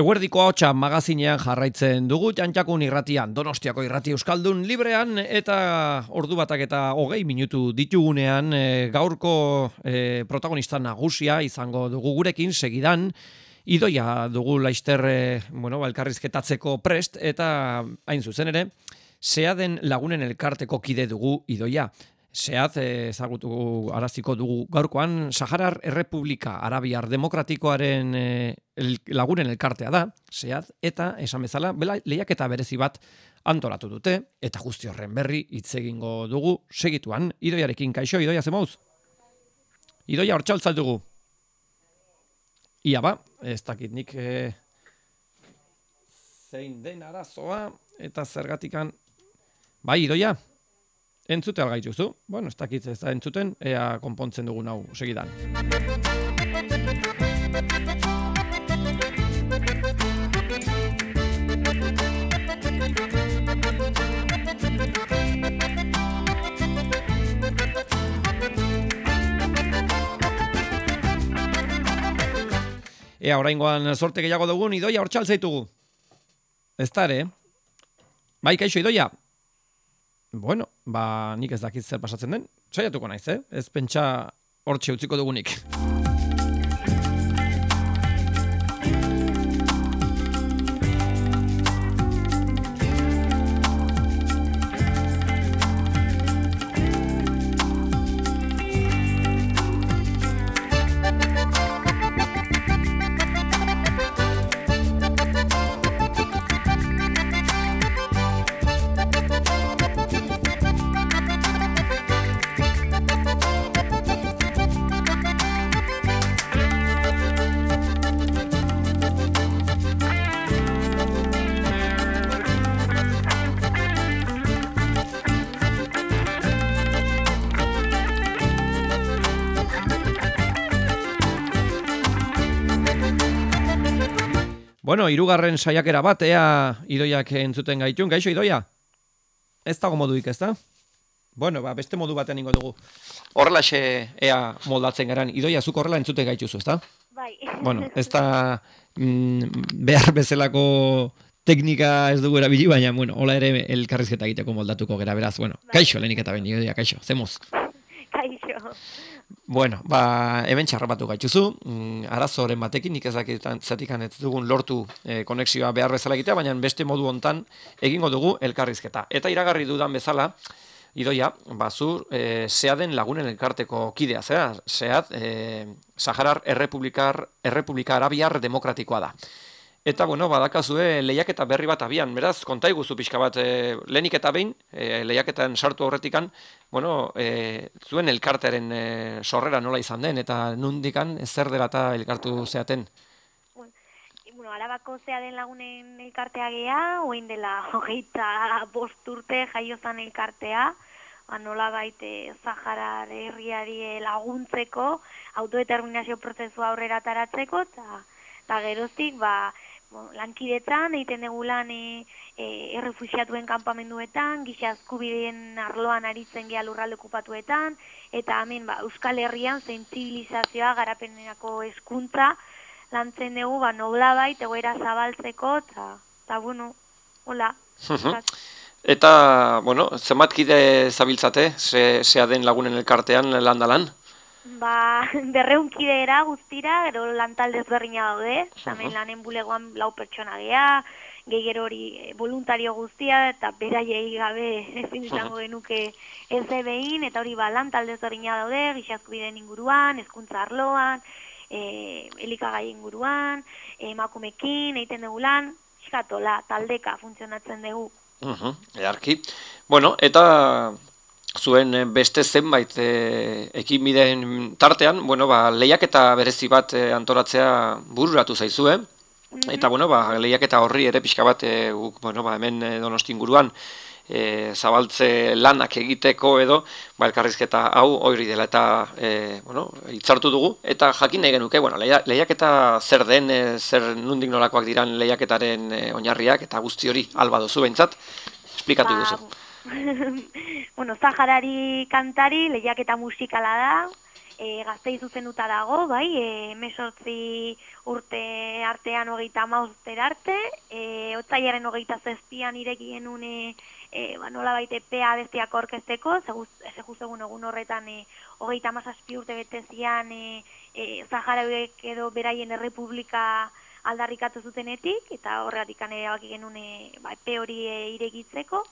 Eguerdiko hotxa magazinean jarraitzen dugu, jantxakun irratian, donostiako irrati euskaldun librean, eta ordu batak eta hogei minutu ditugunean, e, gaurko e, protagonista nagusia izango dugu gurekin, segidan, idoia dugu laister, e, bueno, balkarrizketatzeko prest, eta hain zuzen ere, Sea den lagunen elkarteko kide dugu idoia. Seat ezagutu araziko dugu gaurkoan Saharar Errepublika Arabiar Demokratikoaren e, lagunen elkartea da, Seat, eta esan bezala, bela lehiaketa berezi bat antolatu dute, eta guzti horren berri hitz egingo dugu segituan, idoiarekin kaixo, idoia zemouz? Idoia hor txaltzal dugu. Ia ba, ez dakit nik e, zein den arazoa, eta zergatikan, bai, idoia? Entzute algaituzu. Bueno, ez dakit ez da entzuten, ea konpontzen dugun hau segidan. Ea, oraingoan sorte gehiago dugun, idoia hor txaltzaitugu. Ez da bai, kaixo, idoia, Bueno, ba, nik ez dakit zer pasatzen den. Saiatuko naiz, eh? Ez pentsa hortxe utziko dugunik. Bueno, irugarren saiakera bat, ea idoiak entzuten gaitun. Gaixo, idoia? Ez dago moduik, ez da? Bueno, ba, beste modu batean ingo dugu. Horrela ea moldatzen garan. Idoia, zuk horrela entzuten gaituzu, ez da? Bai. Bueno, ez da mm, behar bezalako teknika ez dugu erabili, baina, bueno, hola ere elkarrizketa egiteko moldatuko gera, beraz, bueno. Bai. Kaixo, lehenik eta ben, idoia, kaixo, zemoz. Kaixo. Bueno, ba, hemen txarrapatu gaituzu, mm, arazoren batekin, nik ez dakitan zatikan ez dugun lortu e, konexioa behar bezala egitea, baina beste modu hontan egingo dugu elkarrizketa. Eta iragarri dudan bezala, idoia, bazu, e, den lagunen elkarteko kidea, zera, seat, e, Saharar Errepublikar, Errepublika Arabiar Demokratikoa da. Eta, bueno, badakazue lehiaketa berri bat abian, beraz, konta iguzu pixka bat, e, lehenik eta behin, e, lehiaketan sartu horretikan, bueno, e, zuen elkartearen e, sorrera nola izan den, eta nundikan zer dela eta elkartu zeaten? Bueno, bueno, alabako zea den lagunen elkartea geha, oin dela hogeita bosturte jaiozan elkartea, ba, nola baite Zaharar herriari laguntzeko, autodeterminazio prozesua aurrera taratzeko, eta geroztik, ba, lankidetzan, egiten dugu lan e, e, errefusiatuen kanpamenduetan, gisa azkubideen arloan aritzen geha lurralde okupatuetan, eta hemen ba, Euskal Herrian zein zibilizazioa garapenerako eskuntza lantzen dugu, ba, nobla bait, egoera zabaltzeko, eta, bueno, hola. eta, bueno, zenbat kide zabiltzate, ze, zea den lagunen elkartean landalan? Ba, berreunkidera guztira, gero lantalde ezberdina daude, zamen lanen bulegoan lau pertsona gea, gehiero hori eh, voluntario guztia, eta beraiei gabe ezin izango genuke ez behin, eta hori ba, lantalde ezberdina daude, gixazku inguruan, ezkuntza arloan, e, elikagai inguruan, emakumekin, egiten dugu lan, xikatola, taldeka funtzionatzen dugu. Uh -huh, earki. Bueno, eta zuen eh, beste zenbait e, ekin tartean, bueno, ba, lehiak eta berezi bat e, antolatzea bururatu zaizue, mhm. eta bueno, ba, lehiak eta horri ere pixka bat, e, bueno, ba, hemen e, donostin guruan, e, zabaltze lanak egiteko edo, ba, elkarrizketa hau hori dela eta, e, bueno, itzartu dugu, eta jakin nahi genuke, bueno, lehiak eta zer den, e, zer nundik nolakoak diran lehiaketaren e, oinarriak, eta guzti hori alba dozu behintzat, esplikatu ba, duzu. bueno, Zaharari kantari, lehiak eta musikala da, e, gaztei zuzenduta dago, bai, e, mesortzi urte artean hogeita mauzter arte, e, otzaiaren hogeita zezpian ireki genune e, ba, nola baite pea bestiak orkesteko, segu egun egun horretan e, hogeita mazazpi urte betezian e, e, Zaharauek edo beraien errepublika aldarrikatu zutenetik, eta horregatik ane baki genuen e, ba, epe hori e, iregitzeko,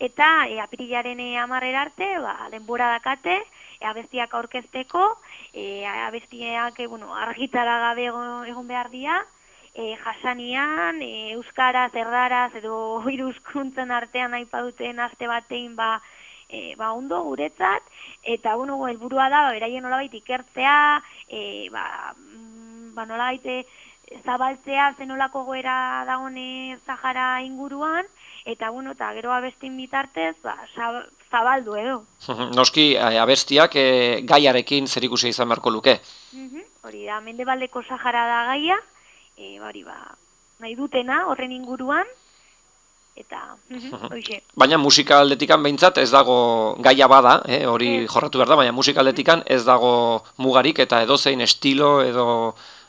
eta e, apirilaren e, arte, ba, denbora dakate, e, abestiak aurkezteko, e, abestiak e, bueno, argitara gabe egon behar dira, e, jasanian, e, euskara, zerdaraz, edo iruzkuntzen artean aipaduten aste batein, ba, e, ba, ondo guretzat, eta bueno, helburua da, ba, beraien nolabait ikertzea, e, ba, mm, ba, nolabait zabaltzea zenolako goera dagone Zahara inguruan, eta bueno, eta gero abestin bitartez, ba, zabaldu edo. Noski, eh, abestiak e, gaiarekin zer ikusi izan beharko luke. Hori da, mendebaldeko Sahara da gaia, e, bari ba, nahi dutena horren inguruan, eta hoxe. Baina musika aldetikan behintzat ez dago gaia bada, eh, hori jorratu behar da, baina musika aldetikan ez dago mugarik eta edozein estilo edo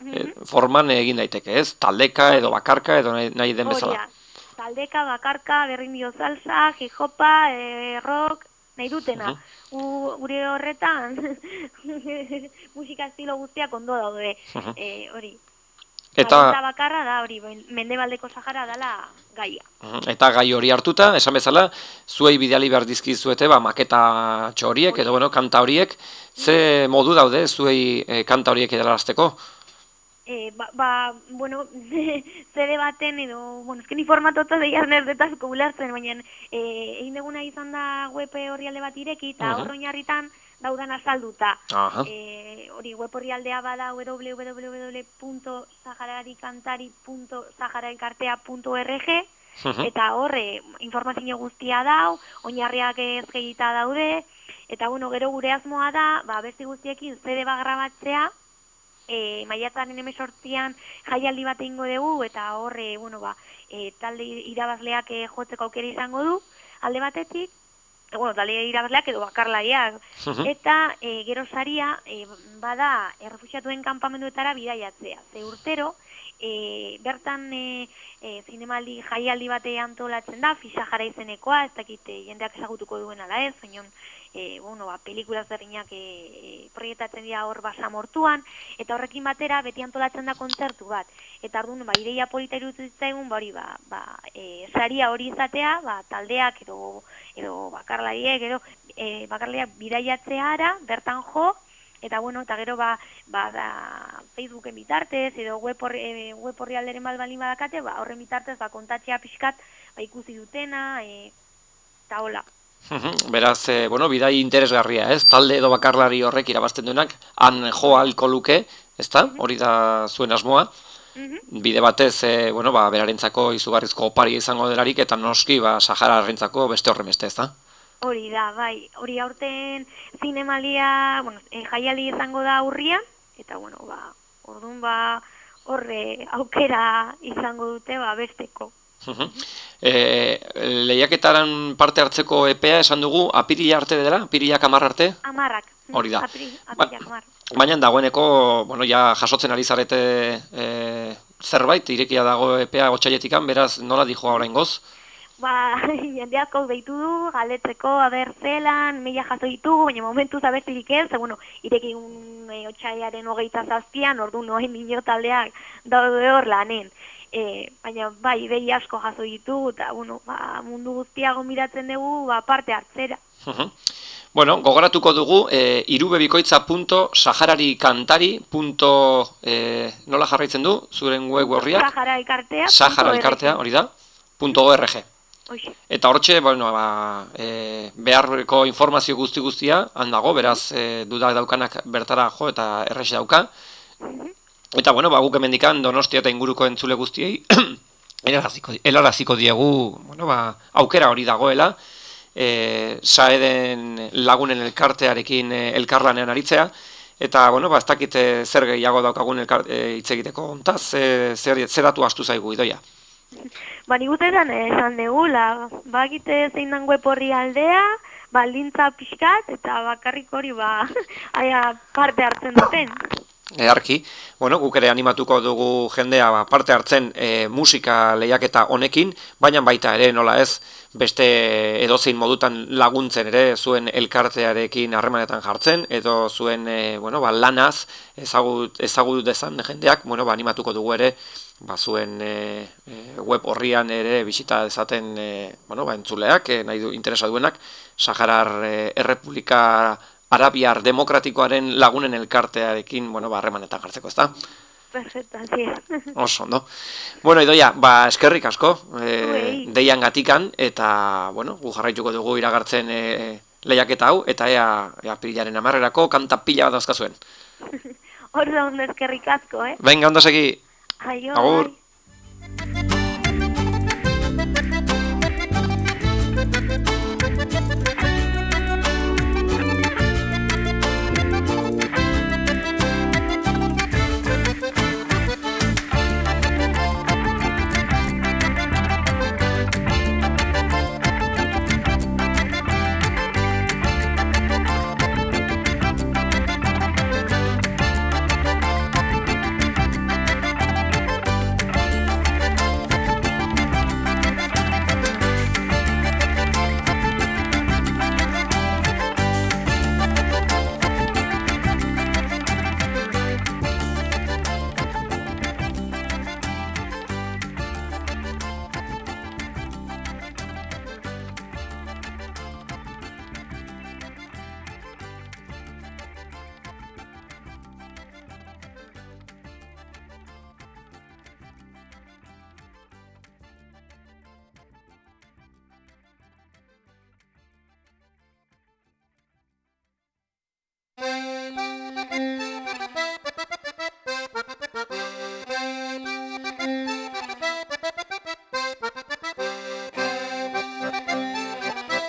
e, forman egin daiteke, ez? Taldeka edo bakarka edo nahi, nahi den bezala. Taldeka, bakarka, berrin dio salsa, hijopa, e, rock, nahi dutena. Uh Gure horretan, musika estilo guztiak ondo daude, e, hori. Eta bakarra da hori, mendebaldeko Sahara dala gaia. Eta gai hori hartuta, esan bezala, zuei bideali behar dizkizuete, ba, maketa txoriek, edo bueno, kanta horiek, ze modu daude zuei e, kanta horiek edalarazteko? E, ba, ba, bueno, zede baten edo, bueno, esken informatoto deiar nerdetaz kubulartzen, baina e, egin deguna izan da web horri alde bat ireki, eta uh -huh. daudan azalduta. E, hori web horri aldea bada www.sahararikantari.saharaikartea.org eta horre informazio guztia dau, oinarriak ez daude, eta bueno, gero gure asmoa da, ba, beste guztiekin zede bagrabatzea, e, maiatzaren emesortzian jaialdi bat egingo dugu, eta horre, bueno, ba, e, talde irabazleak e, jotzeko aukera izango du, alde batetik, e, bueno, talde irabazleak edo bakarlaiak, eta e, gero saria, e, bada, errefusiatuen kanpamenduetara bidaiatzea, ze urtero, e, bertan e, e, zinemaldi jaialdi bate antolatzen da, fisa jara izenekoa, ez dakit e, jendeak ezagutuko duen ala ez, baina e, bueno, ba, pelikula zerrinak e, e, proietatzen dira hor basa mortuan, eta horrekin batera beti antolatzen da kontzertu bat. Eta orduan, ba, ideia polita irutu zitzaigun, ba, hori, ba, ba, e, saria hori izatea, ba, taldeak edo, edo bakarlariek, edo e, bakarlariak bidaiatzea ara, bertan jo, eta bueno, eta gero ba, ba da Facebooken bitartez edo web horri, e, web horri alderen balbalin badakate, ba horren bitartez ba kontatzea pixkat ba ikusi dutena e, eta hola. Beraz, e, bueno, bidai interesgarria, ez? Talde edo bakarlari horrek irabazten duenak, han jo alko luke, ezta? Hori da zuen asmoa. Bide batez, e, bueno, ba, berarentzako izugarrizko opari izango delarik, eta noski, ba, Sahara beste horren beste, ezta? Hori da, bai, hori aurten zinemalia, bueno, e, jaiali izango da aurria, eta bueno, ba, orduan ba, horre aukera izango dute, ba, besteko. e, lehiaketaran parte hartzeko EPEA esan dugu, apirila arte dela, apirilak amar arte? Amarrak. Hori da. ba, Baina dagoeneko, bueno, ja jasotzen ari zarete e, zerbait, irekia dago EPEA gotxaietikan, beraz nola dijoa orain goz? Ba, jende asko deitu du, galetzeko, aber zelan, meia jaso ditugu, baina momentu zabertirik ez, bueno, irekin e, otxaiaren hogeita zazpian, ordu noen nino taldeak daude hor lanen. E, baina, bai, behi asko jaso ditugu, eta, bueno, ba, mundu guztiago miratzen dugu, ba, parte hartzera. Bueno, gogoratuko dugu, e, irubebikoitza.sahararikantari.nola e, nola jarraitzen du, zuren web horriak? Sahararikartea. hori da, .org. Eta hortxe, bueno, ba, e, beharreko informazio guzti guztia handago, beraz e, dudak daukanak bertara jo eta errex dauka. Eta bueno, ba, guk emendikan donostia eta inguruko entzule guztiei helaraziko diegu bueno, ba, aukera hori dagoela e, saeden lagunen elkartearekin e, elkarlanean aritzea. Eta, bueno, ba, ez dakit e, zer gehiago daukagun elkar, e, hitz egiteko ontaz, e, zer, zer datu astu zaigu idoia. Ba, nik esan degula, ba, zein dan web horri aldea, baldintza pixkat, eta bakarrik hori ba, aia parte hartzen duten. Earki, bueno, guk ere animatuko dugu jendea ba, parte hartzen e, musika lehiaketa honekin, baina baita ere nola ez, beste edozein modutan laguntzen ere zuen elkartearekin harremanetan jartzen, edo zuen e, bueno, ba, lanaz ezagut, ezagut dezan jendeak, bueno, ba, animatuko dugu ere, ba, zuen e, web horrian ere bisita dezaten e, bueno, ba, entzuleak, e, nahi du interesa duenak, Saharar e, Errepublika Arabiar Demokratikoaren lagunen elkartearekin, bueno, ba, harremanetan jartzeko, ezta? Perfecto, así Oso, no? Bueno, idoia, ba, eskerrik asko, e, deian gatikan, eta, bueno, gu jarraituko dugu iragartzen e, lehiaketa hau, eta ea, ea pilaren amarrerako, kanta pila bat dauzkazuen. Horra ondo eskerrik asko, eh? Venga, ondo segi. Adiós. Ahora.